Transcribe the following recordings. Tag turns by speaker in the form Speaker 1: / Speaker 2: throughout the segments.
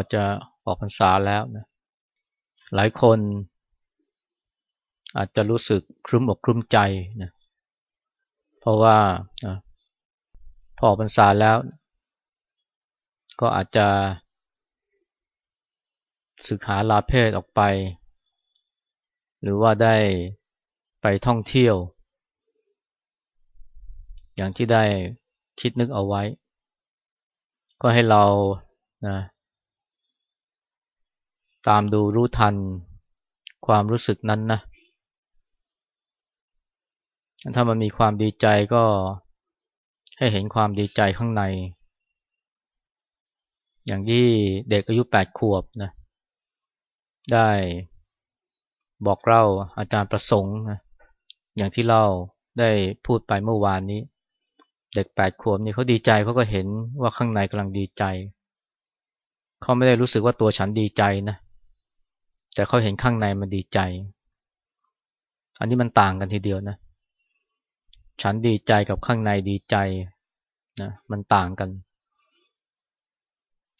Speaker 1: ็จะออกพรรษาแล้วนะหลายคน อาจจะรู้สึกครึ้มอกครึ้มใจนะเพราะว่าพอออกพรรษาแล้ว ก็อาจจะศึกหาลาเพศออกไป หรือว่าได้ไปท่องเที่ยว อย่างที่ได้คิดนึกเอาไว้ ก็ให้เรานะ ตามดูรู้ทันความรู้สึกนั้นนะ ถ้ามันมีความดีใจก็ให้เห็นความดีใจข้างใน อย่างที่เด็กอายุแปดขวบนะ ได้บอกเล่าอาจารย์ประสงค์นะอย่างที่เล่าได้พูดไปเมื่อวานนี้ เด็กแปดขวบนี่เขาดีใจเขาก็เห็นว่าข้างในกำลังดีใจ เขาไม่ได้รู้สึกว่าตัวฉันดีใจนะ แต่เขาเห็นข้างในมันดีใจ อันนี้มันต่างกันทีเดียวนะ ฉันดีใจกับข้างในดีใจนะมันต่างกัน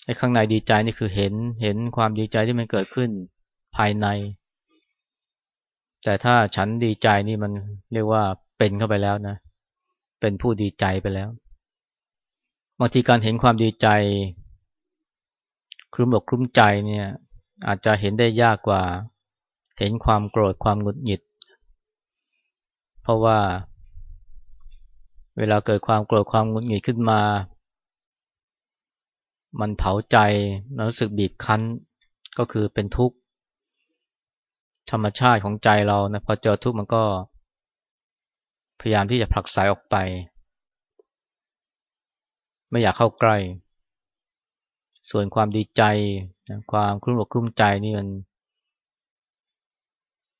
Speaker 1: ไอ้ข้างในดีใจนี่คือเห็นเห็นความดีใจที่มันเกิดขึ้นภายใน แต่ถ้าฉันดีใจนี่มันเรียกว่าเป็นเข้าไปแล้วนะ เป็นผู้ดีใจไปแล้วบางทีการเห็นความดีใจคลุ้มอกคลุ้มใจเนี่ย อาจจะเห็นได้ยากกว่า เห็นความโกรธความหงุดหงิด เพราะว่า เวลาเกิดความโกรธความหงุดหงิดขึ้นมา มันเผาใจมันรู้สึกบีบคั้นก็คือเป็นทุกข์ ธรรมชาติของใจเรานะพอเจอทุกข์มันก็ พยายามที่จะผลักไสออกไป ไม่อยากเข้าใกล้ ส่วนความดีใจความคลุ้มอกคลุ้มใจนี่มัน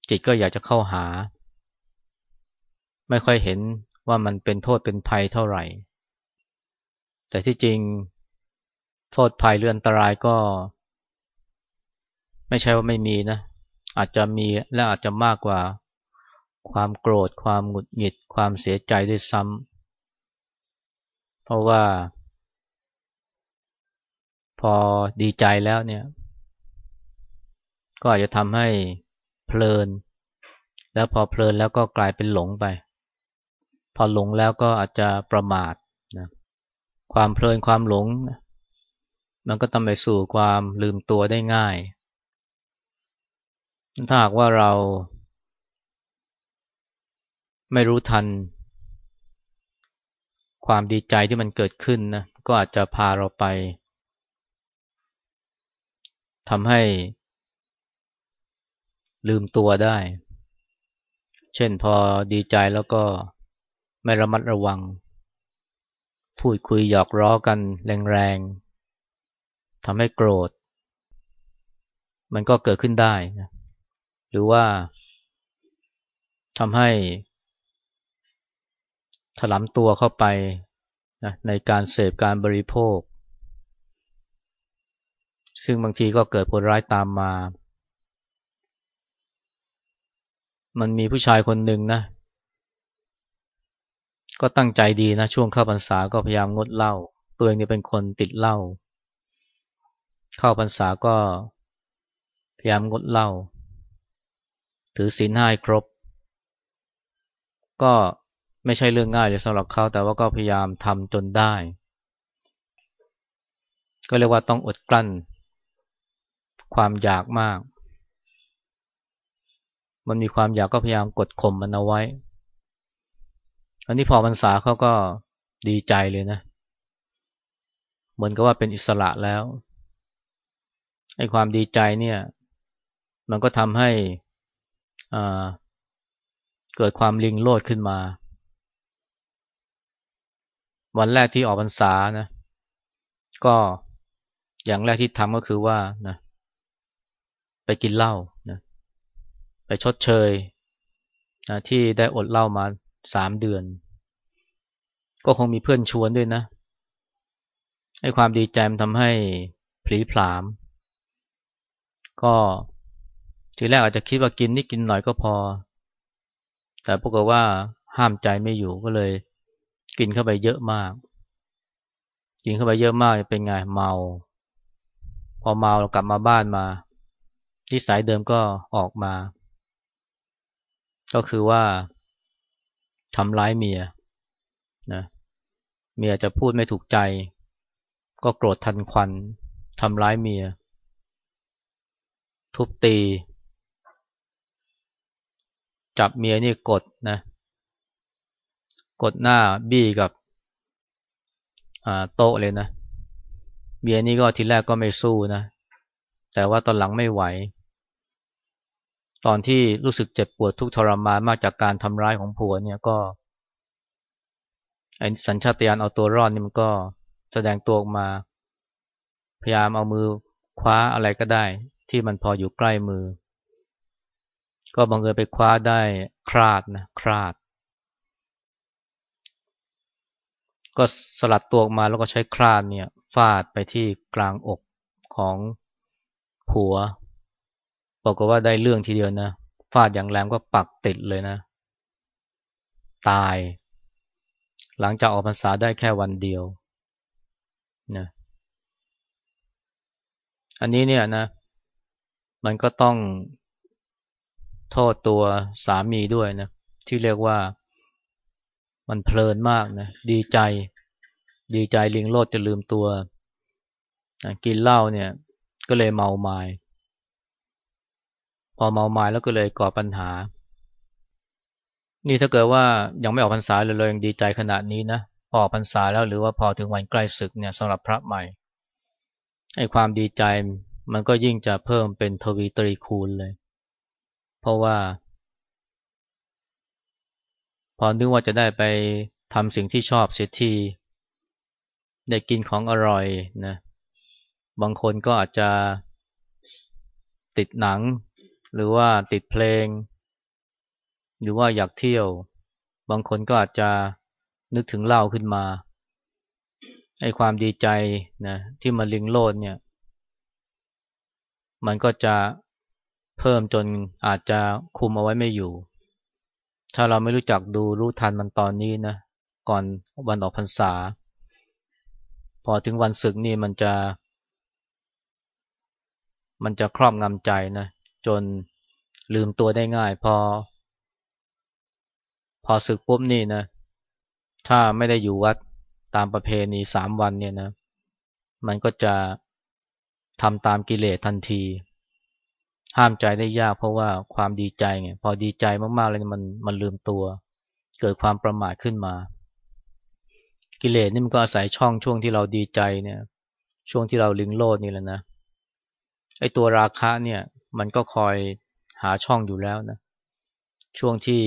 Speaker 1: จิตก็อยากจะเข้าหา ไม่ค่อยเห็นว่ามันเป็นโทษเป็นภัยเท่าไหร่ แต่ที่จริงโทษภัยเรืออันตรายก็ ไม่ใช่ว่าไม่มีนะ อาจจะมีและอาจจะมากกว่าความโกรธ ความหงุดหงิด ความเสียใจด้วยซ้ำเพราะว่า พอดีใจแล้วเนี่ย ก็อาจจะทำให้เพลิน แล้วพอเพลินแล้วก็กลายเป็นหลงไป พอหลงแล้วก็อาจจะประมาทนะความเพลินความหลง มันก็ทำไปสู่ความลืมตัวได้ง่าย ถ้าหากว่าเรา ไม่รู้ทัน ความดีใจที่มันเกิดขึ้นนะก็อาจจะพาเราไป ทำให้ลืมตัวได้ เช่นพอดีใจแล้วก็ไม่ระมัดระวัง พูดคุยหยอกล้อกันแรงๆทำให้โกรธ มันก็เกิดขึ้นได้นะหรือว่าทำให้ถลำตัวเข้าไปนะในการเสพการบริโภค ซึ่งบางทีก็เกิดผลร้ายตามมา มันมีผู้ชายคนหนึ่งนะ ก็ตั้งใจดีนะ ช่วงเข้าพรรษาก็พยายามงดเหล้าตัวเองเนี่ยเป็นคนติดเหล้าเข้าพรรษาก็พยายามงดเหล้าถือศีลห้าครบ ก็ไม่ใช่เรื่องง่ายเลยสำหรับเขาแต่ว่าก็พยายามทำจนได้ ก็เรียกว่าต้องอดกลั้น ความอยากมาก มันมีความอยากก็พยายามกดข่มมันเอาไว้ อันนี้พอพรรษาเขาก็ดีใจเลยนะ เหมือนกับว่าเป็นอิสระแล้ว ไอ้ความดีใจเนี่ย มันก็ทำให้เกิดความลิงโลดขึ้นมา วันแรกที่ออกพรรษานะ ก็อย่างแรกที่ทำก็คือว่านะ ไปกินเหล้านะไปชดเชยนะที่ได้อดเหล้ามาสามเดือน ก็คงมีเพื่อนชวนด้วยนะให้ความดีใจมันทำให้ผลีผลาม ก็ทีแรกอาจจะคิดว่ากินนิดกินหน่อยก็พอ แต่ปรากฏว่าห้ามใจไม่อยู่ก็เลย กินเข้าไปเยอะมาก กินเข้าไปเยอะมากเป็นไงเมา พอเมาเรากลับมาบ้านมา นิสัยเดิมก็ออกมา ก็คือว่าทำร้ายเมียนะเมียจะพูดไม่ถูกใจ ก็โกรธทันควันทำร้ายเมีย ทุบตี จับเมียนี่กดนะ กดหน้าบี้กับโต๊ะเลยนะ เมียนี่ก็ทีแรกก็ไม่สู้นะ แต่ว่าตอนหลังไม่ไหว ตอนที่รู้สึกเจ็บปวดทุกทรมานมากจากการทำร้ายของผัวเนี่ยก็ไอ้สัญชาตญาณเอาตัวรอดนี่มันก็แสดงตัวออกมา พยายามเอามือคว้าอะไรก็ได้ ที่มันพออยู่ใกล้มือ ก็บังเอิญไปคว้าได้คราดนะคราด ก็สลัดตัวออกมาแล้วก็ใช้คราดเนี่ยฟาดไปที่กลางอกของผัว บอกว่าได้เรื่องทีเดียวนะฟาดอย่างแรงก็ปักติดเลยนะ ตาย หลังจากออกพรรษาได้แค่วันเดียวนะอันนี้เนี่ยนะ มันก็ต้องโทษตัวสามีด้วยนะ ที่เรียกว่ามันเพลินมากนะ ดีใจ ดีใจลิงโลดจะลืมตัวนะกินเหล้าเนี่ย ก็เลยเมาไมา้ พอเมาไม้แล้วก็เลยก่อปัญหา นี่ถ้าเกิดว่ายังไม่ออกพรรษาเลยเลยยังดีใจขนาดนี้นะออกพรรษาแล้วหรือว่าพอถึงวันใกล้ศึกเนี่ยสำหรับพระใหม่ไอ้ความดีใจมันก็ยิ่งจะเพิ่มเป็นทวีตรีคูณเลย เพราะว่า พอนึกว่าจะได้ไปทำสิ่งที่ชอบเสียทีได้กินของอร่อยนะบางคนก็อาจจะติดหนัง หรือว่าติดเพลง หรือว่าอยากเที่ยว บางคนก็อาจจะนึกถึงเหล่าขึ้นมาไอ้ความดีใจนะที่มาลิงโลดเนี่ย มันก็จะเพิ่มจนอาจจะคุมเอาไว้ไม่อยู่ ถ้าเราไม่รู้จักดูรู้ทันมันตอนนี้นะก่อนวันออกพรรษา พอถึงวันศึกนี่มันจะ มันจะครอบงำใจนะ จนลืมตัวได้ง่าย พอ พอศึกปุ๊บนี่นะ ถ้าไม่ได้อยู่วัดตามประเพณีสามวันเนี่ยนะ มันก็จะทำตามกิเลสทันที ห้ามใจได้ยากเพราะว่าความดีใจไงพอดีใจมากๆเลยมันมันลืมตัว เกิดความประมาทขึ้นมา กิเลสนี่มันก็อาศัยช่องช่วงที่เราดีใจเนี่ย ช่วงที่เราลิงโลดนี่แหละนะไอตัวราคะเนี่ย มันก็คอยหาช่องอยู่แล้วนะ ช่วงที่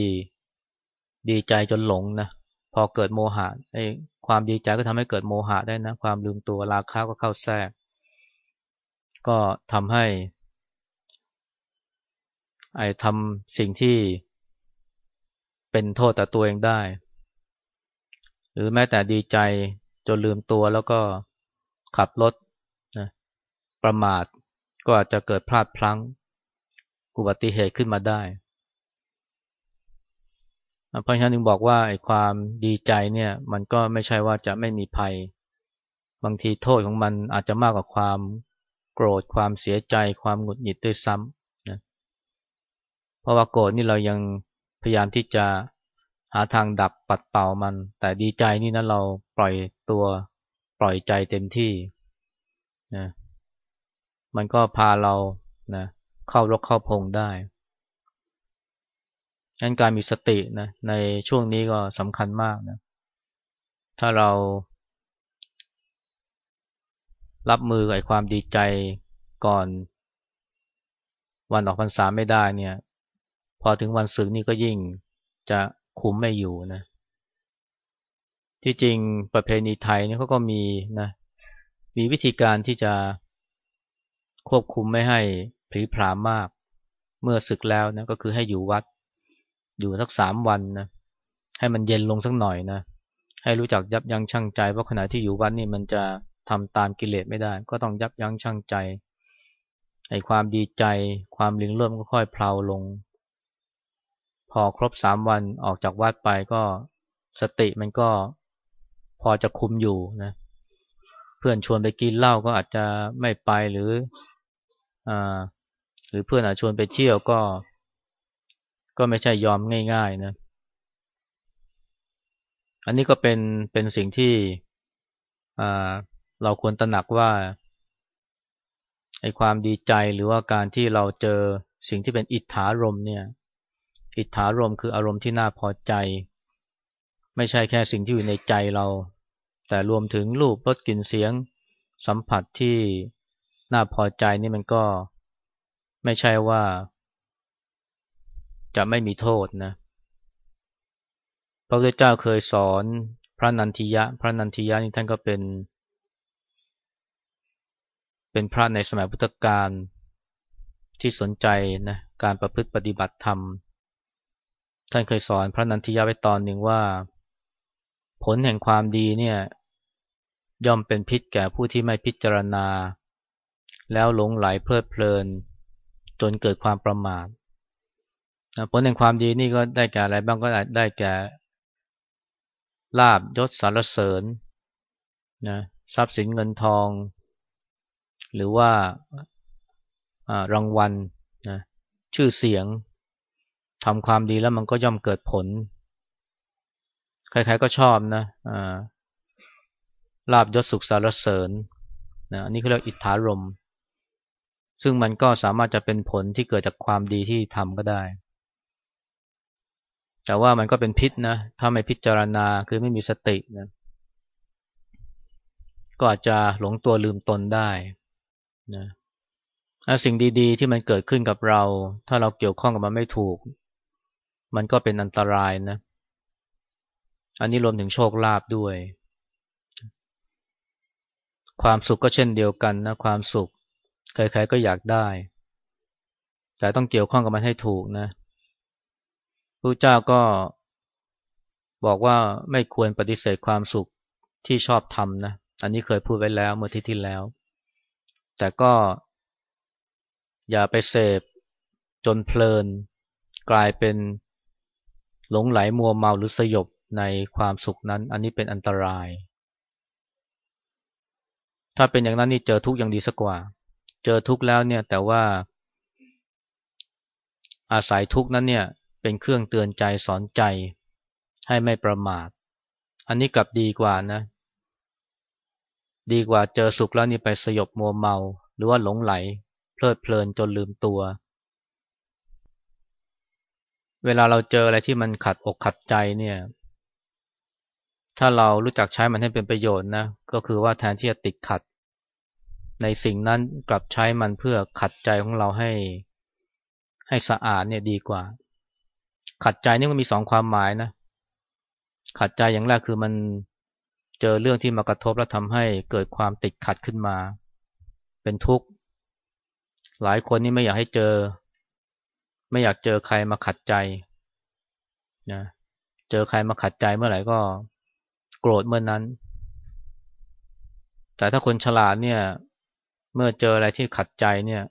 Speaker 1: ดีใจจนหลงนะ พอเกิดโมหะไอ้ความดีใจก็ทำให้เกิดโมหะได้นะ ความลืมตัวราคะก็เข้าแทรก ก็ทำให้ ไอ้ทำสิ่งที่เป็นโทษต่อตัวเองได้ หรือแม้แต่ดีใจจนลืมตัวแล้วก็ขับรถนะประมาท ก็อาจจะเกิดพลาดพลั้งอุบัติเหตุขึ้นมาได้เพราะฉะนั้นถึงบอกว่าไอ้ความดีใจเนี่ย มันก็ไม่ใช่ว่าจะไม่มีภัย บางทีโทษของมันอาจจะมากกว่าความโกรธความเสียใจ ความหงุดหงิดด้วยซ้ำนะเพราะว่าโกรธนี่เรายังพยายามที่จะหาทางดับปัดเป่ามัน แต่ดีใจนี่นะเราปล่อยตัวปล่อยใจเต็มที่นะ มันก็พาเรานะเข้ารกเข้าพงได้งั้นการมีสตินะในช่วงนี้ก็สำคัญมากนะ ถ้าเรา รับมือกับความดีใจก่อนวันออกพรรษาไม่ได้เนี่ย พอถึงวันศึกนี่ก็ยิ่งจะคุมไม่อยู่นะ ที่จริงประเพณีไทยนี่เขาก็มีนะ มีวิธีการที่จะ ควบคุมไม่ให้ผีผามมาก เมื่อศึกแล้วนะก็คือให้อยู่วัด อยู่สักสามวันนะให้มันเย็นลงสักหน่อยนะ ให้รู้จักยับยั้งชั่งใจเพราะขณะที่อยู่วัดนี่มันจะทำตามกิเลสไม่ได้ ก็ต้องยับยั้งชั่งใจไอ้ความดีใจความลิงเริ่มก็ค่อยเพลาลง พอครบสามวันออกจากวัดไปก็สติมันก็พอจะคุมอยู่นะเพื่อนชวนไปกินเหล้าก็อาจจะไม่ไปหรือ หรือเพื่อนอาชวนไปเที่ยวก็ ก็ไม่ใช่ยอมง่าย ๆ นะ อันนี้ก็เป็นเป็นสิ่งที่เราควรตระหนักว่าไอ้ความดีใจหรือว่าการที่เราเจอสิ่งที่เป็นอิทธารมเนี่ย อิทธารมคืออารมณ์ที่น่าพอใจ ไม่ใช่แค่สิ่งที่อยู่ในใจเรา แต่รวมถึงรูปรสกลิ่นเสียงสัมผัสที่ น่าพอใจนี่มันก็ไม่ใช่ว่า จะไม่มีโทษนะพระพุทธเจ้าเคยสอนพระนันทิยะ พระนันทิยะนี่ท่านก็เป็น เป็นพระในสมัยพุทธกาลที่สนใจนะการประพฤติปฏิบัติธรรม ท่านเคยสอนพระนันทิยะไว้ตอนหนึ่งว่า ผลแห่งความดีเนี่ยย่อมเป็นพิษแก่ผู้ที่ไม่พิจารณา แล้วหลงไหลเพลิดเพลิน จนเกิดความประมาทผลแห่งความดีนี่ก็ได้แก่อะไรบ้างก็ได้แก่ลาบยศสารเสริญนะทรัพย์สินเงินทอง หรือว่ารางวัลนะชื่อเสียงทำความดีแล้วมันก็ย่อมเกิดผล ใครๆก็ชอบนะลาบยศสุขสารเสริญนะอันนี้เขาเรียกอิทธารม ซึ่งมันก็สามารถจะเป็นผลที่เกิดจากความดีที่ทำก็ได้ แต่ว่ามันก็เป็นพิษนะ ถ้าไม่พิจารณาคือไม่มีสตินะก็อาจจะหลงตัวลืมตนได้นะสิ่งดีๆ ที่มันเกิดขึ้นกับเรา ถ้าเราเกี่ยวข้องกับมันไม่ถูก มันก็เป็นอันตรายนะ อันนี้รวมถึงโชคลาภด้วย ความสุขก็เช่นเดียวกันนะ ความสุข ใครๆก็อยากได้ แต่ต้องเกี่ยวข้องกับมันให้ถูกนะพระเจ้าก็บอกว่าไม่ควรปฏิเสธความสุขที่ชอบทำนะ อันนี้เคยพูดไว้แล้วเมื่อที่ที่แล้ว แต่ก็อย่าไปเสพจนเพลิน กลายเป็นหลงไหลมัวเมาหรือสยบในความสุขนั้น อันนี้เป็นอันตราย ถ้าเป็นอย่างนั้นนี่เจอทุกอย่างดีสักกว่า เจอทุกข์แล้วเนี่ย แต่ว่า อาศัยทุกข์นั้นเนี่ย เป็นเครื่องเตือนใจสอนใจ ให้ไม่ประมาท อันนี้กลับดีกว่านะ ดีกว่าเจอสุขแล้วนี่ไปสยบมัวเมา หรือว่าหลงไหล เพลิดเพลินจนลืมตัว เวลาเราเจออะไรที่มันขัดอกขัดใจเนี่ยถ้าเรารู้จักใช้มันให้เป็นประโยชน์นะก็คือว่าแทนที่จะติดขัด ในสิ่งนั้นกลับใช้มันเพื่อขัดใจของเราให้ให้สะอาดเนี่ยดีกว่า ขัดใจนี่มันมีสองความหมายนะ ขัดใจอย่างแรกคือมันเจอเรื่องที่มากระทบแล้วทำให้เกิดความติดขัดขึ้นมา เป็นทุกข์ หลายคนนี่ไม่อยากให้เจอ ไม่อยากเจอใครมาขัดใจนะเจอใครมาขัดใจเมื่อไหร่ก็โกรธเมื่อนนั้น แต่ถ้าคนฉลาดเนี่ย เมื่อเจออะไรที่ขัดใจเนี่ย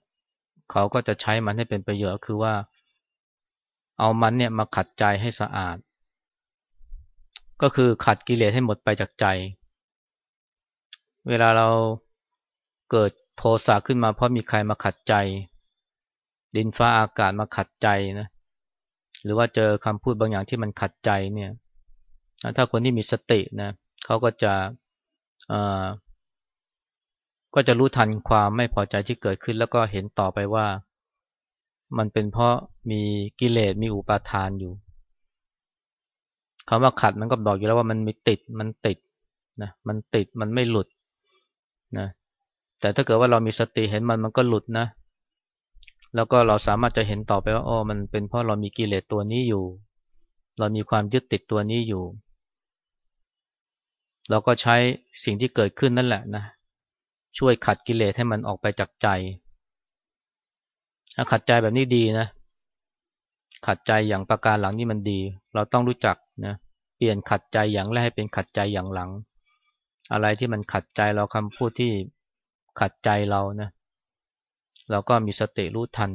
Speaker 1: เขาก็จะใช้มันให้เป็นประโยชน์คือว่า เอามันเนี่ยมาขัดใจให้สะอาด ก็คือขัดกิเลสให้หมดไปจากใจ เวลาเราเกิดโทสะขึ้นมาเพราะมีใครมาขัดใจ ดินฟ้าอากาศมาขัดใจนะหรือว่าเจอคำพูดบางอย่างที่มันขัดใจเนี่ยถ้าคนที่มีสตินะเขาก็จะ ก็จะรู้ทันความไม่พอใจที่เกิดขึ้น แล้วก็เห็นต่อไปว่า มันเป็นเพราะมีกิเลสมีอุปาทานอยู่คำว่าขัดมันก็บอกอยู่แล้วว่ามันมีติดมันติดนะมันติดมันไม่หลุดนะแต่ถ้าเกิดว่าเรามีสติเห็นมันมันก็หลุดนะ แล้วก็เราสามารถจะเห็นต่อไปว่าอ๋อมันเป็นเพราะเรามีกิเลสตัวนี้อยู่ เรามีความยึดติดตัวนี้อยู่ เราก็ใช้สิ่งที่เกิดขึ้นนั่นแหละนะ ช่วยขัดกิเลสให้มันออกไปจากใจ ถ้าขัดใจแบบนี้ดีนะ ขัดใจอย่างประการหลังนี่มันดี เราต้องรู้จักนะ เปลี่ยนขัดใจอย่างแรกให้เป็นขัดใจอย่างหลัง อะไรที่มันขัดใจเราคำพูดที่ขัดใจเรานะ เราก็มีสติรู้ทัน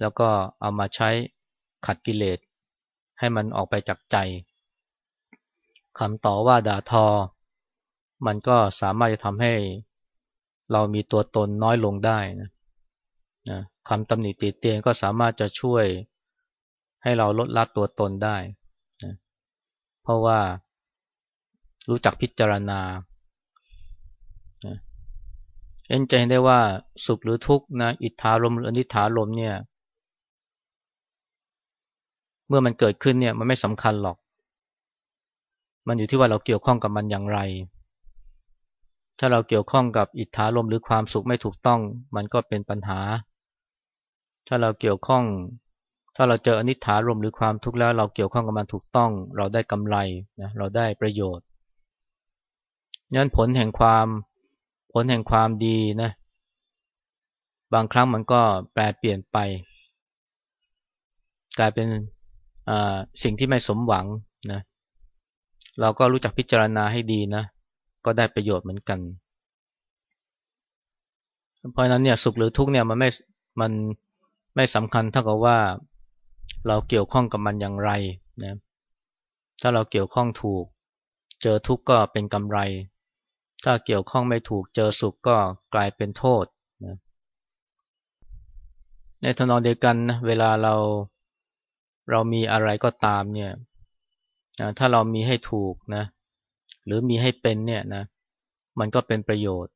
Speaker 1: แล้วก็เอามาใช้ขัดกิเลสให้มันออกไปจากใจคำต่อว่าด่าทอ มันก็สามารถจะทำให้ เรามีตัวตนน้อยลงได้นะนะคำตำหนิติเตียนก็สามารถจะช่วยให้เราลดละตัวตนได้นะเพราะว่ารู้จักพิจารณาเอ็นใจเห็นได้ว่าสุขหรือทุกข์นะอิทธารมหรืออนิธารมเนี่ย เมื่อมันเกิดขึ้นเนี่ยมันไม่สำคัญหรอก มันอยู่ที่ว่าเราเกี่ยวข้องกับมันอย่างไร ถ้าเราเกี่ยวข้องกับอิทธารมหรือความสุขไม่ถูกต้อง มันก็เป็นปัญหา ถ้าเราเกี่ยวข้อง ถ้าเราเจออนิถารมหรือความทุกข์แล้ว เราเกี่ยวข้องกับมันถูกต้อง เราได้กำไรนะเราได้ประโยชน์นั้นผลแห่งความผลแห่งความดีนะบางครั้งมันก็แปลเปลี่ยนไป กลายเป็นสิ่งที่ไม่สมหวังนะเราก็รู้จักพิจารณาให้ดีนะ ก็ได้ประโยชน์เหมือนกัน เพราะนั้นเนี่ยสุขหรือทุกข์เนี่ยมันไม่มันไม่สำคัญเท่ากับว่าเราเกี่ยวข้องกับมันอย่างไรนะถ้าเราเกี่ยวข้องถูก เจอทุกข์ก็เป็นกำไร ถ้าเกี่ยวข้องไม่ถูกเจอสุขก็กลายเป็นโทษนะในทนองเดียวกันนะเวลาเราเรามีอะไรก็ตามเนี่ยถ้าเรามีให้ถูกนะ หรือมีให้เป็นเนี่ยนะมันก็เป็นประโยชน์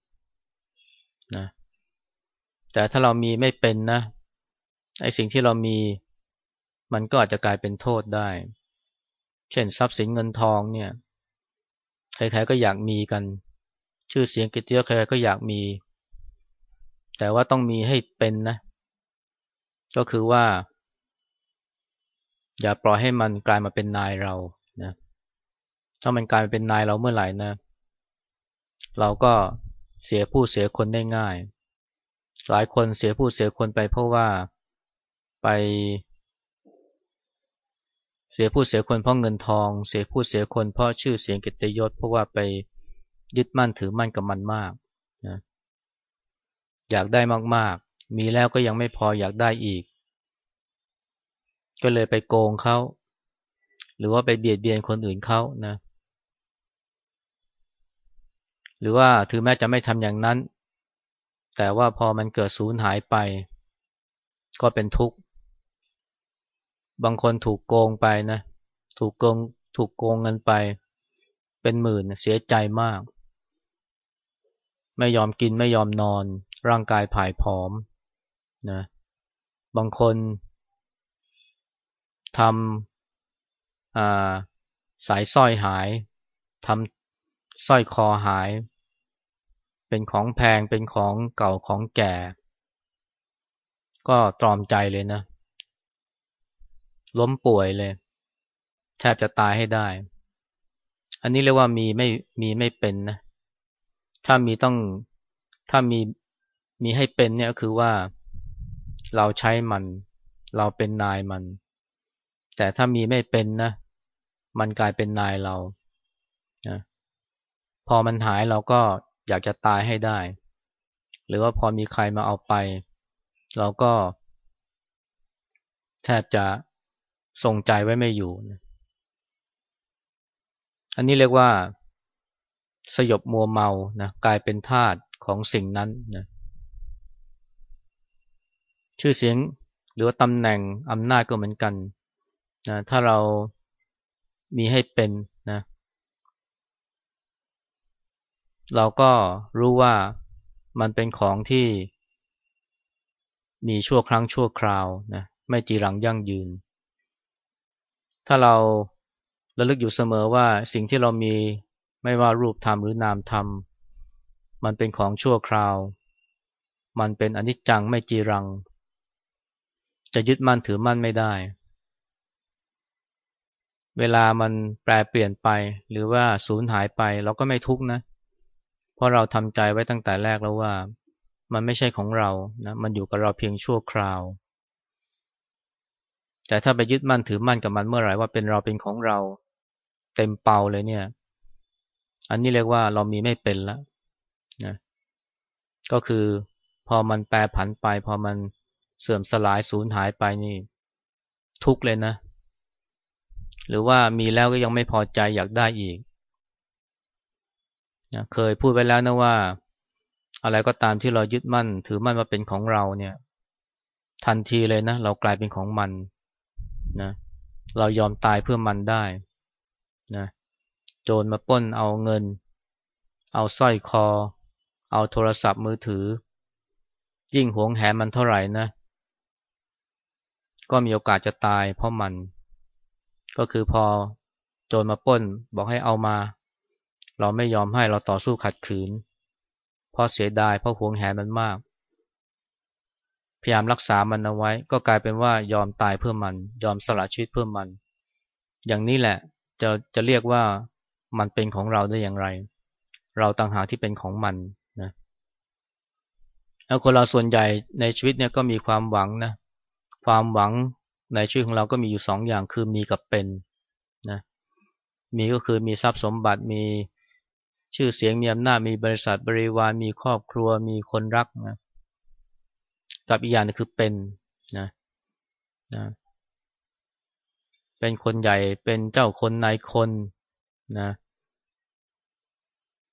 Speaker 1: นะแต่ถ้าเรามีไม่เป็นนะไอ้สิ่งที่เรามีมันก็อาจจะกลายเป็นโทษได้ เช่นทรัพย์สินเงินทองเนี่ยใครๆก็อยากมีกัน ชื่อเสียงกิตติยศใครก็อยากมี แต่ว่าต้องมีให้เป็นนะ ก็คือว่า อย่าปล่อยให้มันกลายมาเป็นนายเรา ถ้ามันกลายเป็นนายเราเมื่อไหร่นะ เราก็เสียผู้เสียคนได้ง่าย หลายคนเสียผู้เสียคนไปเพราะว่าไป เสียผู้เสียคนเพราะเงินทอง เสียผู้เสียคนเพราะชื่อเสียงกิตยศเพราะว่าไปยึดมั่นถือมั่นกับมันมากนะอยากได้มากๆ มีแล้วก็ยังไม่พออยากได้อีก ก็เลยไปโกงเขา หรือว่าไปเบียดเบียนคนอื่นเขานะ หรือว่าถือแม้จะไม่ทำอย่างนั้น แต่ว่าพอมันเกิดสูญหายไป ก็เป็นทุกข์ บางคนถูกโกงไปนะ ถูกโกง ถูกโกงเงินไป เป็นหมื่นเสียใจมาก ไม่ยอมกินไม่ยอมนอน ร่างกายผายผอมนะ บางคนทำสายสร้อยหายทำสร้อยคอหาย เป็นของแพงเป็นของเก่าของแก่ ก็ตรอมใจเลยนะ ล้มป่วยเลยแทบจะตายให้ได้ อันนี้เรียกว่ามีไม่มีไม่เป็นนะ ถ้ามีต้องถ้ามีมีให้เป็นเนี่ยก็คือว่าเราใช้มัน เราเป็นนายมัน แต่ถ้ามีไม่เป็นนะ มันกลายเป็นนายเรานะพอมันหายเราก็ อยากจะตายให้ได้ หรือว่าพอมีใครมาเอาไป เราก็แทบจะทรงใจไว้ไม่อยู่นะอันนี้เรียกว่า สยบมัวเมานะกลายเป็นทาสของสิ่งนั้นนะชื่อเสียงหรือว่าตำแหน่งอำนาจก็เหมือนกันนะถ้าเรามีให้เป็นนะ เราก็รู้ว่ามันเป็นของที่ มีชั่วครั้งชั่วคราวนะไม่จีรังยั่งยืน ถ้าเราระลึกอยู่เสมอว่าสิ่งที่เรามีไม่ว่ารูปธรรมหรือนามธรรม มันเป็นของชั่วคราว มันเป็นอนิจจังไม่จีรัง จะยึดมั่นถือมั่นไม่ได้ เวลามันแปรเปลี่ยนไปหรือว่าสูญหายไปเราก็ไม่ทุกข์นะเพราะเราทำใจไว้ตั้งแต่แรกแล้วว่า มันไม่ใช่ของเรานะมันอยู่กับเราเพียงชั่วคราว แต่ถ้าไปยึดมั่นถือมั่นกับมันเมื่อไหร่ว่าเป็นเราเป็นของเรา เต็มเป่าเลยเนี่ย อันนี้เรียกว่าเรามีไม่เป็นแล้วนะก็คือพอมันแปรผันไป พอมันเสื่อมสลายสูญหายไปนี่ ทุกเลยนะ หรือว่ามีแล้วก็ยังไม่พอใจอยากได้อีก นะเคยพูดไว้แล้วนะว่า อะไรก็ตามที่เรายึดมั่น ถือมั่นว่าเป็นของเราเนี่ย ทันทีเลยนะ เรากลายเป็นของมันนะเรายอมตายเพื่อมันได้นะโจรมาป้นเอาเงิน เอาสร้อยคอ เอาโทรศัพท์มือถือ ยิ่งหวงแหนมันเท่าไหร่นะ ก็มีโอกาสจะตายเพราะมัน ก็คือพอโจรมาป้นบอกให้เอามา เราไม่ยอมให้เราต่อสู้ขัดขืน เพราะเสียดายเพราะหวงแหนมันมาก พยายามรักษามันเอาไว้ ก็กลายเป็นว่ายอมตายเพื่อมัน ยอมสละชีวิตเพื่อมัน อย่างนี้แหละจะจะเรียกว่ามันเป็นของเราได้อย่างไร เราต่างหากที่เป็นของมันนะแล้วคนเราส่วนใหญ่ในชีวิตเนี่ยก็มีความหวังนะความหวังในชีวิตของเราก็มีอยู่สองอย่างคือมีกับเป็นนะมีก็คือมีทรัพย์สมบัติมี ชื่อเสียงมีอำนาจมีบริษัทบริวารมีครอบครัวมีคนรักนะกับอีกอย่างนึงคือเป็นนะนะเป็นคนใหญ่เป็นเจ้าคนนายคนนะ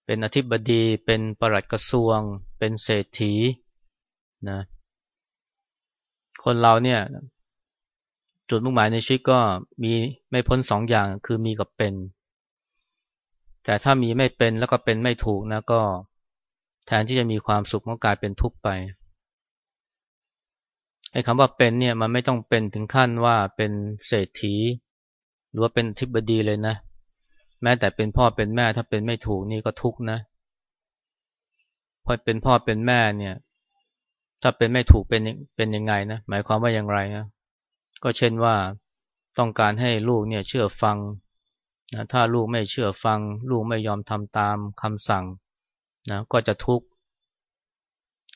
Speaker 1: เป็นอธิบดีเป็นปลัดกระทรวง เป็นเศรษฐีนะคนเราเนี่ยจุดมุ่งหมายในชีวิตก็มีไม่พ้นสองอย่างคือมีกับเป็น แต่ถ้ามีไม่เป็นแล้วก็เป็นไม่ถูกนะก็แทนที่จะมีความสุขก็กลายเป็นทุกข์ไปไอ้คำว่าเป็นเนี่ยมันไม่ต้องเป็นถึงขั้นว่าเป็นเศรษฐี หรือว่าเป็นทิบดีเลยนะ แม้แต่เป็นพ่อเป็นแม่ถ้าเป็นไม่ถูกนี่ก็ทุกข์นะพอเป็นพ่อเป็นแม่เนี่ย ถ้าเป็นไม่ถูกเป็นเป็นยังไงนะหมายความว่าอย่างไรนะก็เช่นว่าต้องการให้ลูกเนี่ยเชื่อฟัง นะถ้าลูกไม่เชื่อฟัง ลูกไม่ยอมทำตามคำสั่งนะก็จะทุกข์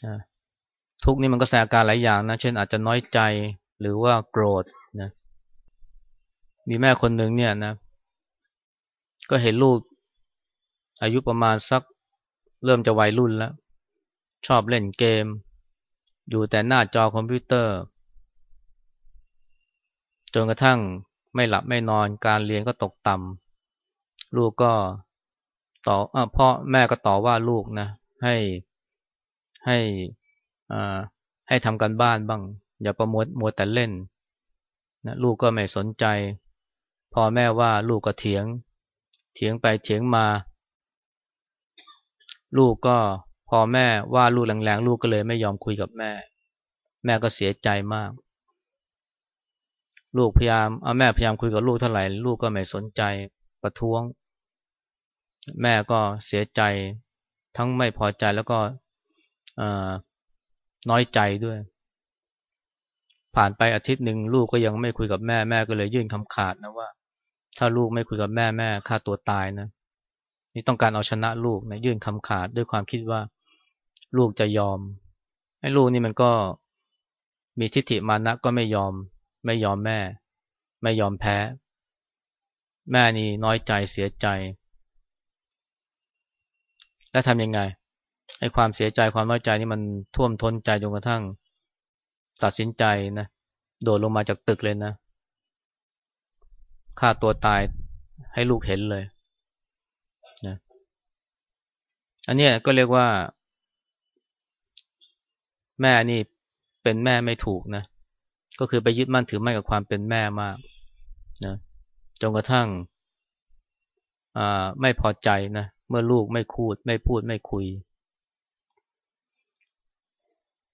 Speaker 1: นะทุกข์นี่มันก็แสดงอาการหลายอย่างนะเช่นอาจจะน้อยใจหรือว่าโกรธนะมีแม่คนหนึ่งเนี่ยนะ ก็เห็นลูกอายุประมาณสักเริ่มจะวัยรุ่นแล้ว ชอบเล่นเกม อยู่แต่หน้าจอคอมพิวเตอร์ จนกระทั่ง ไม่หลับไม่นอน การเรียนก็ตกต่ำลูกก็ต่ออพ่อแม่ก็ต่อว่าลูกนะ ให้ให้ให้ทำกันบ้านบ้าง อย่าประมวลมัวแต่เล่นนะลูกก็ไม่สนใจ พอแม่ว่าลูกก็เถียง เถียงไปเถียงมา ลูกก็พอแม่ว่าลูกแรงๆลูกก็เลยไม่ยอมคุยกับแม่ แม่ก็เสียใจมาก ลูกพยายามเอาแม่พยายามคุยกับลูกเท่าไหร่ลูกก็ไม่สนใจประท้วง แม่ก็เสียใจทั้งไม่พอใจแล้วก็น้อยใจด้วย ผ่านไปอาทิตย์หนึ่งลูกก็ยังไม่คุยกับแม่แม่ก็เลยยื่นคำขาดนะว่า ถ้าลูกไม่คุยกับแม่แม่ฆ่าตัวตายนะ นี่ต้องการเอาชนะลูกนะยื่นคำขาดด้วยความคิดว่า ลูกจะยอมให้ลูกนี่มันก็มีทิฏฐิมานะก็ไม่ยอม ไม่ยอมแม่ ไม่ยอมแพ้ แม่นี่น้อยใจเสียใจ แล้วทำยังไงไอ้ความเสียใจความน้อยใจนี่มันท่วมท้นใจจนกระทั่ง ตัดสินใจนะโดดลงมาจากตึกเลยนะฆ่าตัวตายให้ลูกเห็นเลยนะอันนี้ก็เรียกว่า แม่นี่เป็นแม่ไม่ถูกนะ ก็คือไปยึดมั่นถือมั่นกับความเป็นแม่มากนะจนกระทั่งไม่พอใจนะเมื่อลูกไม่คูด ไม่พูดไม่คุย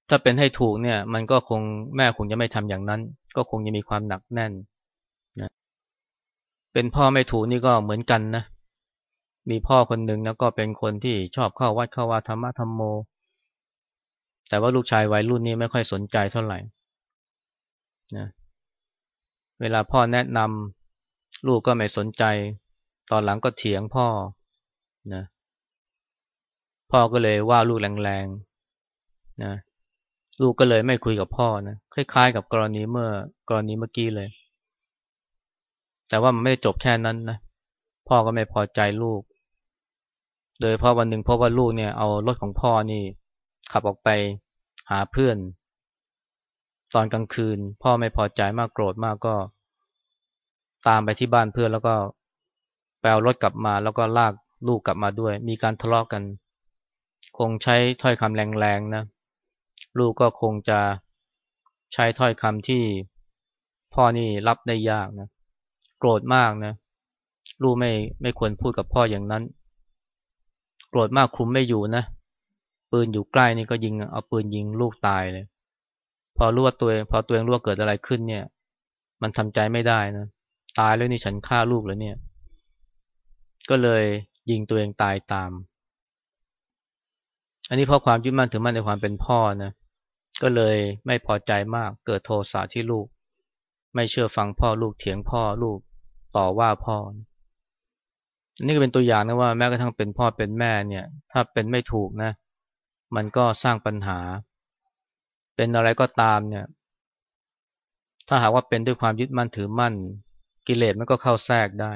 Speaker 1: ถ้าเป็นให้ถูกเนี่ย มันก็คงแม่คงจะไม่ทำอย่างนั้น ก็คงจะมีความหนักแน่นนะเป็นพ่อไม่ถูกนี่ก็เหมือนกันนะมีพ่อคนหนึ่งนะก็เป็นคนที่ชอบเข้าวัดเข้าวาธรรมะธรรมโม แต่ว่าลูกชายวัยรุ่นนี้ไม่ค่อยสนใจเท่าไหร่ นะเวลาพ่อแนะนำลูกก็ไม่สนใจ ตอนหลังก็เถียงพ่อนะพ่อก็เลยว่าลูกแรงๆนะลูกก็เลยไม่คุยกับพ่อนะคล้ายๆ กับกรณีเมื่อกรณีเมื่อกี้เลย แต่ว่ามันไม่ได้จบแค่นั้นนะพ่อก็ไม่พอใจลูก โดยเพราะวันหนึ่งพบว่าลูกเนี่ยเอารถของพ่อนี่ ขับออกไปหาเพื่อน ตอนกลางคืน พ่อไม่พอใจมากโกรธมากก็ ตามไปที่บ้านเพื่อนแล้วก็ไปเอารถกลับมาแล้วก็ลากลูกกลับมาด้วย มีการทะเลาะกกัน คงใช้ถ้อยคำแรงๆนะ ลูกก็คงจะใช้ถ้อยคำที่พ่อนี่รับได้ยากนะ โกรธมากนะ ลูกไม่ไม่ควรพูดกับพ่ออย่างนั้น โกรธมากคุมไม่อยู่นะ ปืนอยู่ใกล้นี่ก็ยิงเอาปืนยิงลูกตายเลย พอรู้ว่าตัวพอตัวเองรู้ว่าเกิดอะไรขึ้นเนี่ย มันทำใจไม่ได้นะตายแล้วนี่ฉันฆ่าลูกแล้วเนี่ย ก็เลยยิงตัวเองตายตาม อันนี้เพราะความยึดมั่นถือมั่นในความเป็นพ่อนะก็เลยไม่พอใจมากเกิดโทสะที่ลูก ไม่เชื่อฟังพ่อลูกเถียงพ่อลูกต่อว่าพ่อ นี่ก็เป็นตัวอย่างนะว่าแม้กระทั่งเป็นพ่อเป็นแม่เนี่ย ถ้าเป็นไม่ถูกนะ มันก็สร้างปัญหา เป็นอะไรก็ตามเนี่ย ถ้าหากว่าเป็นด้วยความยึดมั่นถือมั่น กิเลสมันก็เข้าแทรกได้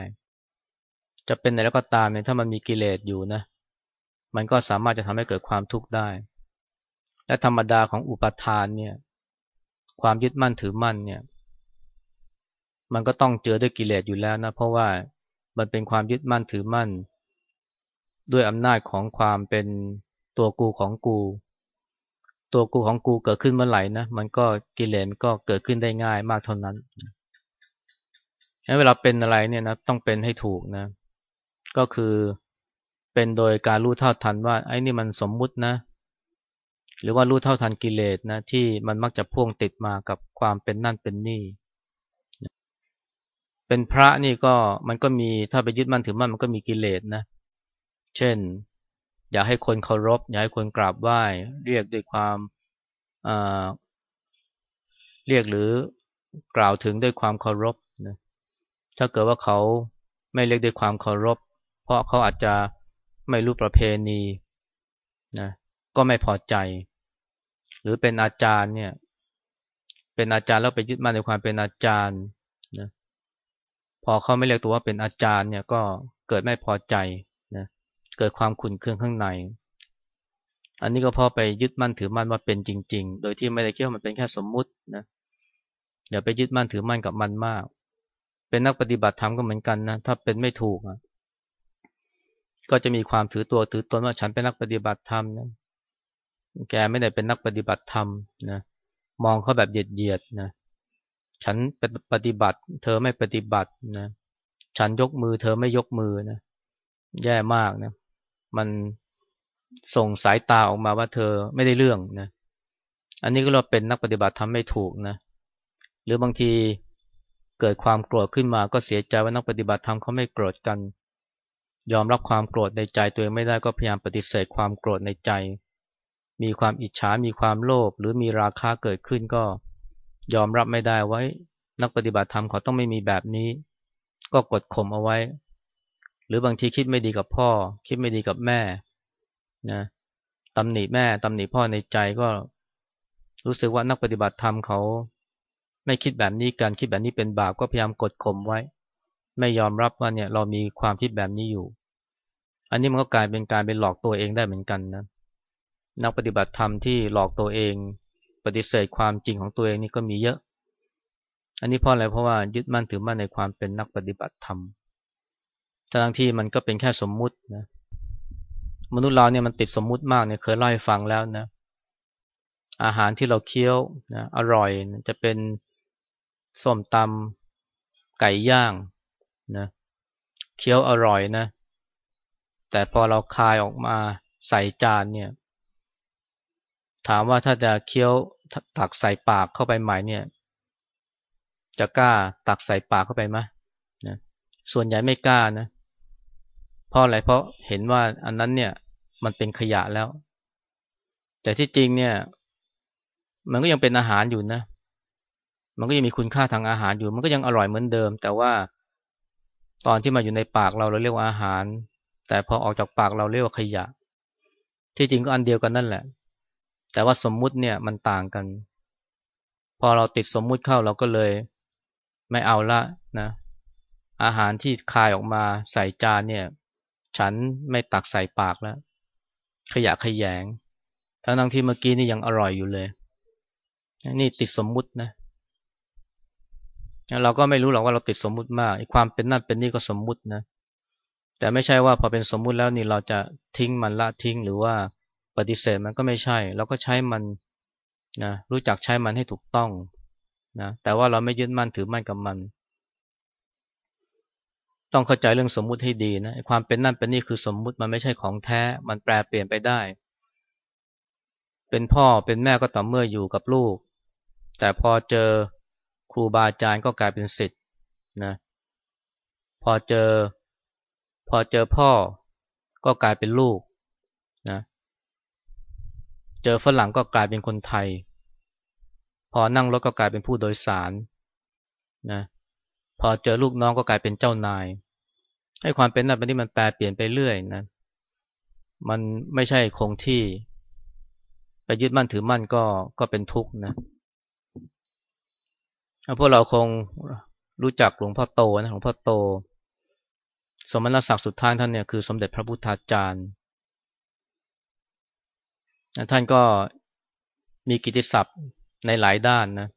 Speaker 1: จะเป็นอะไรก็ตามเนี่ยถ้ามันมีกิเลสอยู่นะ มันก็สามารถจะทำให้เกิดความทุกข์ได้ และธรรมดาของอุปทานเนี่ย ความยึดมั่นถือมั่นเนี่ย มันก็ต้องเจอด้วยกิเลสอยู่แล้วนะ เพราะว่ามันเป็นความยึดมั่นถือมั่น ด้วยอำนาจของความเป็นตัวกูของกู ตัวกูของกูเกิดขึ้นเมื่อไหร่นะมันก็กิเลสก็เกิดขึ้นได้ง่ายมากเท่านั้นเวลาเป็นอะไรเนี่ยนะต้องเป็นให้ถูกนะ ก็คือเป็นโดยการรู้เท่าทันว่าไอ้นี่มันสมมุตินะ หรือว่ารู้เท่าทันกิเลสนะที่มันมักจะพ่วงติดมากับความเป็นนั่นเป็นนี่เป็นพระนี่ก็มันก็มีถ้าไปยึดมั่นถือมั่นมันก็มีกิเลสนะ เช่น อยากให้คนเคารพอยากให้คนกราบไหว้เรียกด้วยความเรียกหรือกล่าวถึงด้วยความเคารพนะถ้าเกิดว่าเขาไม่เรียกด้วยความเคารพ เพราะเขาอาจจะไม่รู้ประเพณีนะก็ไม่พอใจ หรือเป็นอาจารย์เนี่ยเป็นอาจารย์แล้วไปยึดมั่นในความเป็นอาจารย์นะพอเขาไม่เรียกตัวว่าเป็นอาจารย์เนี่ยก็เกิดไม่พอใจ เกิดความขุ่นเคืองข้างใน อันนี้ก็พอไปยึดมั่นถือมั่นว่าเป็นจริง ๆ โดยที่ไม่ได้คิดว่ามันเป็นแค่สมมุตินะอย่าไปยึดมั่นถือมั่นกับมันมาก เป็นนักปฏิบัติธรรมก็เหมือนกันนะถ้าเป็นไม่ถูกอะก็จะมีความถือตัวถือตนว่าฉันเป็นนักปฏิบัติธรรมนะแกไม่ได้เป็นนักปฏิบัติธรรมนะมองเขาแบบเหยียดเหยียดนะฉันปฏิบัติ เธอไม่ปฏิบัตินะฉันยกมือ เธอไม่ยกมือนะแย่มากนะ มันส่งสายตาออกมาว่าเธอไม่ได้เรื่องนะ อันนี้ก็เราเป็นนักปฏิบัติทำไม่ถูกนะ หรือบางทีเกิดความโกรธขึ้นมาก็เสียใจว่านักปฏิบัติธรรมเขาไม่โกรธกัน ยอมรับความโกรธในใจตัวเองไม่ได้ก็พยายามปฏิเสธความโกรธในใจ มีความอิจฉา มีความโลภหรือมีราคะเกิดขึ้นก็ยอมรับไม่ได้ไว้ นักปฏิบัติธรรมเขาต้องไม่มีแบบนี้ ก็กดข่มเอาไว้ รือบางทีคิดไม่ดีกับพ่อ คิดไม่ดีกับแม่นะตำหนิแม่ตำหนิพ่อในใจก็รู้สึกว่านักปฏิบัติธรรมเขา ไม่คิดแบบนี้การคิดแบบนี้เป็นบาปก็พยายามกดข่มไว้ ไม่ยอมรับว่าเนี่ยเรามีความคิดแบบนี้อยู่ อันนี้มันก็กลายเป็นการเป็นหลอกตัวเองได้เหมือนกันนะนักปฏิบัติธรรมที่หลอกตัวเอง ปฏิเสธความจริงของตัวเองนี่ก็มีเยอะ อันนี้เพราะอะไรเพราะว่ายึดมั่นถือมั่นในความเป็นนักปฏิบัติธรรม ทั้งที่มันก็เป็นแค่สมมุตินะ มนุษย์เราเนี่ยมันติดสมมุติมากเนี่ยเคยเล่าให้ฟังแล้วนะ อาหารที่เราเคี้ยวนะอร่อยจะเป็นส้มตำไก่ย่างนะเคี้ยวอร่อยนะ แต่พอเราคายออกมาใส่จานเนี่ย ถามว่าถ้าจะเคี้ยวตักใส่ปากเข้าไปใหม่เนี่ย จะกล้าตักใส่ปากเข้าไปไหมนะส่วนใหญ่ไม่กล้านะเพราะอะไรเพราะเห็นว่าอันนั้นเนี่ยมันเป็นขยะแล้ว แต่ที่จริงเนี่ย มันก็ยังเป็นอาหารอยู่นะ มันก็ยังมีคุณค่าทางอาหารอยู่ มันก็ยังอร่อยเหมือนเดิม แต่ว่าตอนที่มาอยู่ในปากเราเราเรียกว่าอาหาร แต่พอออกจากปากเราเรียกว่าขยะ ที่จริงก็อันเดียวกันนั่นแหละ แต่ว่าสมมุติเนี่ยมันต่างกัน พอเราติดสมมุติเข้าเราก็เลย ไม่เอาละนะ อาหารที่คายออกมาใส่จานเนี่ย ฉันไม่ตักใส่ปากแล้ว ขยะขยง ทั้งทั้งที่เมื่อกี้นี่ยังอร่อยอยู่เลย นี่ติดสมมุตินะ เราก็ไม่รู้หรอกว่าเราติดสมมุติมากความเป็นนั่นเป็นนี่ก็สมมุตินะ แต่ไม่ใช่ว่าพอเป็นสมมุติแล้วนี่เราจะทิ้งมันละทิ้งหรือว่าปฏิเสธมันก็ไม่ใช่ เราก็ใช้มันนะรู้จักใช้มันให้ถูกต้องนะแต่ว่าเราไม่ยึดมั่นถือมั่นกับมัน ต้องเข้าใจเรื่องสมมุติให้ดีนะความเป็นนั่นเป็นนี่คือสมมุติมันไม่ใช่ของแท้ มันแปลเปลี่ยนไปได้ เป็นพ่อเป็นแม่ก็ต่อเมื่ออยู่กับลูก แต่พอเจอครูบาอาจารย์ก็กลายเป็นสิทธิ์นะพอเจอ พอเจอพ่อก็กลายเป็นลูกนะเจอฝรั่งก็กลายเป็นคนไทย พอนั่งรถก็กลายเป็นผู้โดยสารนะ พอเจอลูกน้องก็กลายเป็นเจ้านาย ให้ความเป็นนั่นเป็นนี่มันแปลเปลี่ยนไปเรื่อยนะ มันไม่ใช่คงที่ ไปยึดมั่นถือมั่นก็ก็เป็นทุกข์นะพวกเราคงรู้จักหลวงพ่อโตนะหลวงพ่อโต สมณศักดิ์สุดท้ายท่านเนี่ยคือสมเด็จพระพุทธาจารย์ท่านก็มีกิติศัพท์ในหลายด้านนะ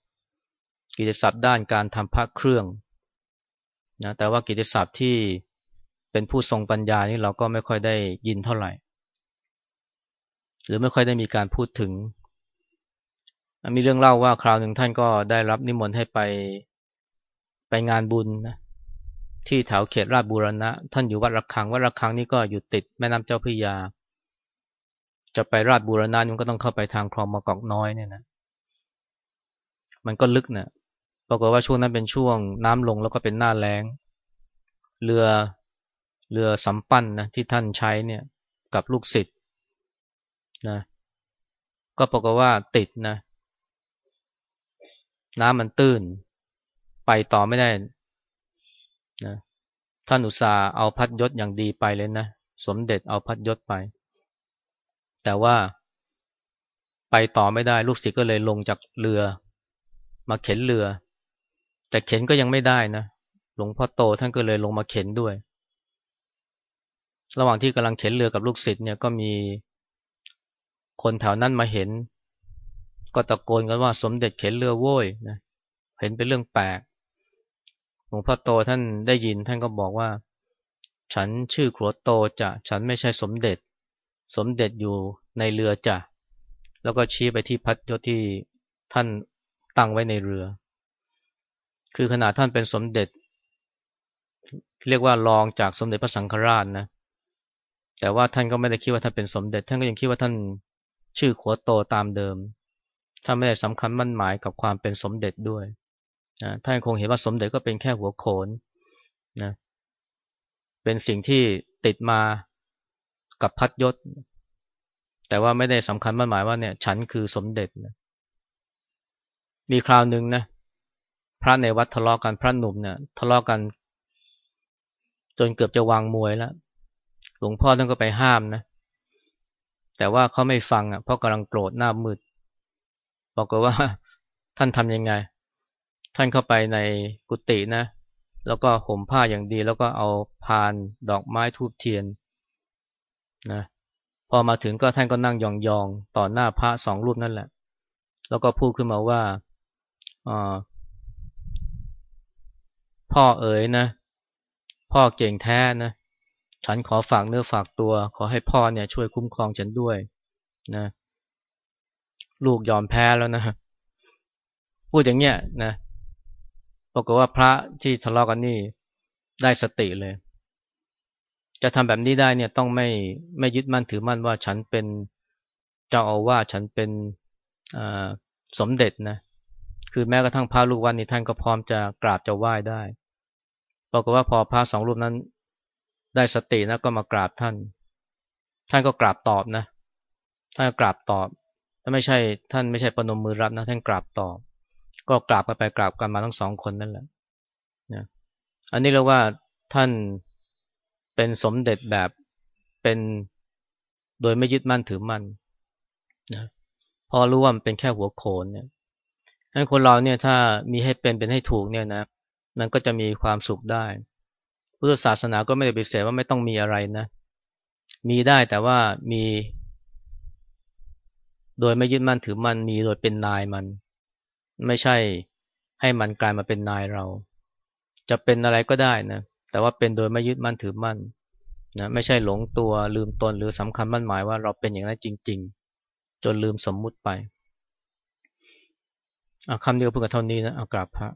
Speaker 1: กิติศัพท์ด้านการทำพระเครื่อง นะแต่ว่ากิตติศัพท์ที่เป็นผู้ทรงปัญญานี่เราก็ไม่ค่อยได้ยินเท่าไหร่ หรือไม่ค่อยได้มีการพูดถึง มีเรื่องเล่าว่าคราวหนึ่งท่านก็ได้รับนิมนต์ให้ไปไปงานบุญนะที่แถวเขตราชบูรณะ ท่านอยู่วัดระฆังวัดระฆังนี่ก็อยู่ติดแม่น้ำเจ้าพระยา จะไปราชบูรณะมันก็ต้องเข้าไปทางคลองมะกอกน้อยเนี่ยนะมันก็ลึกเนะ่ย ปรากฏว่าช่วงนั้นเป็นช่วงน้ำลงแล้วก็เป็นหน้าแล้ง เรือเรือสำปั้นนะที่ท่านใช้เนี่ยกับลูกศิษย์นะก็ปรากฏว่าติดนะน้ำมันตื้น ไปต่อไม่ได้นะท่านอุตสาเอาพัดยศอย่างดีไปเลยนะ สมเด็จเอาพัดยศไป แต่ว่าไปต่อไม่ได้ลูกศิษย์ก็เลยลงจากเรือ มาเข็นเรือ แต่เข็นก็ยังไม่ได้นะหลวงพ่อโตท่านก็เลยลงมาเข็นด้วย ระหว่างที่กำลังเข็นเรือกับลูกศิษย์เนี่ยก็มีคนแถวนั้นมาเห็น ก็ตะโกนกันว่าสมเด็จเข็นเรือโว้ยนะเห็นเป็นเรื่องแปลกหลวงพ่อโตท่านได้ยินท่านก็บอกว่า ฉันชื่อขัวโตจะฉันไม่ใช่สมเด็จ สมเด็จอยู่ในเรือจ้ะแล้วก็ชี้ไปที่พัดยศที่ท่านตั้งไว้ในเรือ คือขนาดท่านเป็นสมเด็จ เรียกว่ารองจากสมเด็จพระสังฆราชนะ แต่ว่าท่านก็ไม่ได้คิดว่าท่านเป็นสมเด็จ ท่านก็ยังคิดว่าท่านชื่อขัวโตตามเดิม ท่านไม่ได้สำคัญมั่นหมายกับความเป็นสมเด็จด้วยนะท่านคงเห็นว่าสมเด็จก็เป็นแค่หัวโขนนะ เป็นสิ่งที่ติดมากับพัดยศ แต่ว่าไม่ได้สำคัญมั่นหมายว่าเนี่ย ฉันคือสมเด็จนะมีคราวหนึ่งนะ พระในวัดทะเลาะกันพระหนุ่มเนี่ยทะเลาะกัน จนเกือบจะวางมวยแล้วหลวงพ่อท่านก็ไปห้ามนะ แต่ว่าเขาไม่ฟังอะเพราะกำลังโกรธหน้ามืดบอกว่า ท่านทำยังไง ท่านเข้าไปในกุฏินะ แล้วก็ห่มผ้าอย่างดี แล้วก็เอาพานดอกไม้ทูบเทียนนะพอมาถึงก็ท่านก็นั่งยองๆ ต่อหน้าพระสองรูปนั่นแหละ แล้วก็พูดขึ้นมาว่า พ่อเอ๋ยนะ พ่อเก่งแท้นะ ฉันขอฝากเนื้อฝากตัว ขอให้พ่อเนี่ยช่วยคุ้มครองฉันด้วยนะ ลูกยอมแพ้แล้วนะ พูดอย่างเงี้ยนะบอกว่าพระที่ทะเลาะกันนี่ได้สติเลย จะทำแบบนี้ได้เนี่ยต้องไม่ไม่ยึดมั่นถือมั่นว่าฉันเป็นเจ้าอาวาสฉันเป็นสมเด็จนะ คือแม้กระทั่งพระลูกวัดนี่ท่านก็พร้อมจะกราบจะไหว้ได้ บอกว่าพอพระสองรูปนั้น ได้สตินะก็มากราบท่าน ท่านก็กราบตอบนะท่านกราบตอบถ้าไม่ใช่ท่านไม่ใช่ปนมมือรับนะท่านกราบตอบ ก็กราบกันไปกราบกันมาทั้งสองคนนั่นแหละนะอันนี้เรียกว่าท่านเป็นสมเด็จแบบเป็นโดยไม่ยึดมั่นถือมั่นนะพอรู้ว่ามันเป็นแค่หัวโขนเนี่ยให้คนเราเนี่ยถ้ามีให้เป็นเป็นให้ถูกเนี่ยนะ มันก็จะมีความสุขได้พุทธศาสนาก็ไม่ได้ปฏิเสธว่าไม่ต้องมีอะไรนะ มีได้แต่ว่ามี โดยไม่ยึดมั่นถือมั่นมีโดยเป็นนายมัน ไม่ใช่ให้มันกลายมาเป็นนายเรา จะเป็นอะไรก็ได้นะ แต่ว่าเป็นโดยไม่ยึดมั่นถือมั่นนะไม่ใช่หลงตัวลืมตนหรือสำคัญมั่นหมายว่าเราเป็นอย่างนั้นจริง ๆ จนลืมสมมุติไปเอาคำเดียวเพื่อเท่านี้นะเอากราบพระ